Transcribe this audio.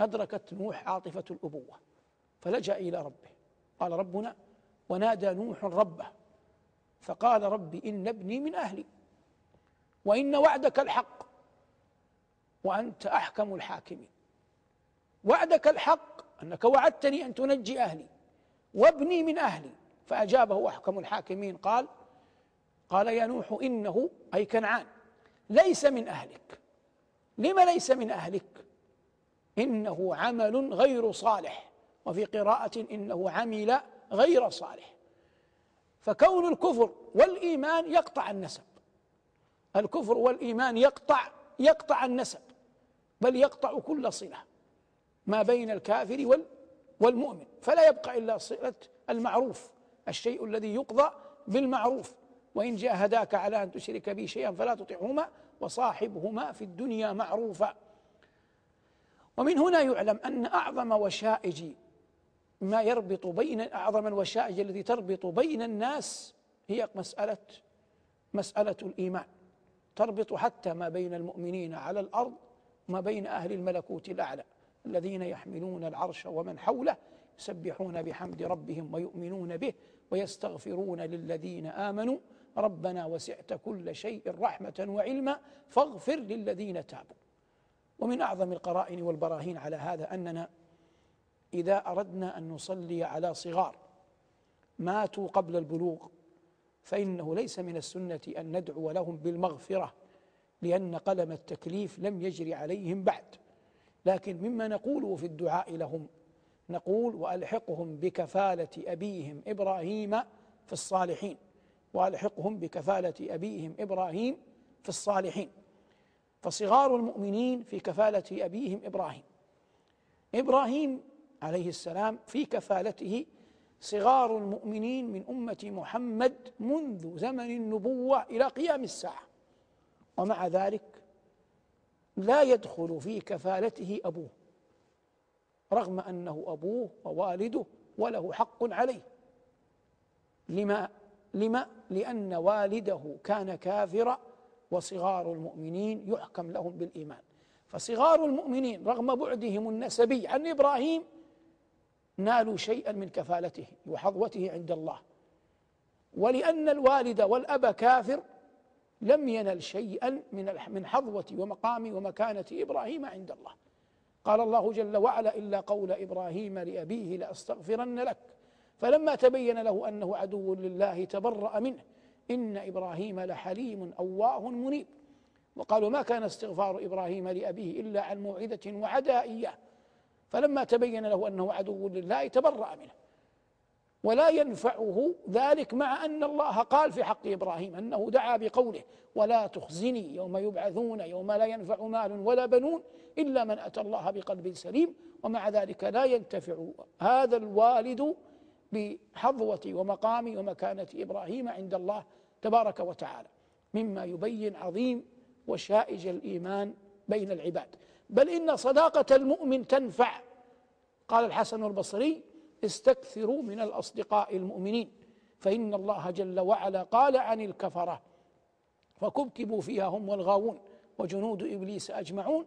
أدركت نوح عاطفة الأبوة فلجأ إلى ربه. قال ربنا ونادى نوح ربه فقال رب إن ابني من أهلي وإن وعدك الحق وأنت أحكم الحاكمين. وعدك الحق أنك وعدتني أن تنجي أهلي وابني من أهلي فأجابه أحكم الحاكمين. قال قال يا نوح إنه أي كنعان ليس من أهلك. لم ليس من أهلك؟ إنه عمل غير صالح. وفي قراءة إنه عمل غير صالح. فكون الكفر والإيمان يقطع النسب. الكفر والإيمان يقطع يقطع النسب بل يقطع كل صلة ما بين الكافر والمؤمن. فلا يبقى إلا صلة المعروف الشيء الذي يقضى بالمعروف. وإن جاهداك على أن تشرك بي شيئا فلا تطعهما وصاحبهما في الدنيا معروفا. ومن هنا يعلم أن أعظم وشائج ما يربط بين أعظم الوشائج التي تربط بين الناس هي مسألة مسألة الإيمان. تربط حتى ما بين المؤمنين على الأرض وما بين أهل الملكوت الأعلى الذين يحملون العرش ومن حوله يسبحون بحمد ربهم ويؤمنون به ويستغفرون للذين آمنوا. ربنا وسعت كل شيء رحمة وعلما فاغفر للذين تابوا. ومن أعظم القرائن والبراهين على هذا أننا إذا أردنا أن نصلي على صغار ماتوا قبل البلوغ فإنه ليس من السنة أن ندعو لهم بالمغفرة لأن قلم التكليف لم يجري عليهم بعد. لكن مما نقوله في الدعاء لهم نقول وألحقهم بكفالة أبيهم إبراهيم في الصالحين وألحقهم بكفالة أبيهم إبراهيم في الصالحين. فصغار المؤمنين في كفالة أبيهم إبراهيم. إبراهيم عليه السلام في كفالته صغار المؤمنين من أمة محمد منذ زمن النبوة إلى قيام الساعة. ومع ذلك لا يدخل في كفالته أبوه رغم أنه أبوه ووالده وله حق عليه. لما لما لأن والده كان كافرا وصغار المؤمنين يحكم لهم بالإيمان. فصغار المؤمنين رغم بعدهم النسبي عن إبراهيم نالوا شيئا من كفالته وحظوته عند الله. ولأن الوالد والأب كافر لم ينل شيئا من من حظوة ومقام ومكانة إبراهيم عند الله. قال الله جل وعلا إلا قول إبراهيم لأبيه لأستغفرن لك. فلما تبين له أنه عدو لله تبرأ منه. إن إبراهيم لحليم أواه منيب. وقالوا ما كان استغفار إبراهيم لأبيه إلا عن موعدة وعدا إياه فلما تبين له أنه عدو لله تبرأ منه. ولا ينفعه ذلك مع أن الله قال في حق إبراهيم أنه دعا بقوله ولا تخزني يوم يبعثون يوم لا ينفع مال ولا بنون إلا من أتى الله بقلب سليم ومع ذلك لا ينتفع هذا الوالد بحظوة ومقام ومكانة إبراهيم عند الله تبارك وتعالى مما يبين عظيم وشائج الإيمان بين العباد. بل إن صداقة المؤمن تنفع. قال الحسن البصري استكثروا من الأصدقاء المؤمنين فإن الله جل وعلا قال عن الكفرة فكبكبوا فيها هم والغاوون وجنود إبليس أجمعون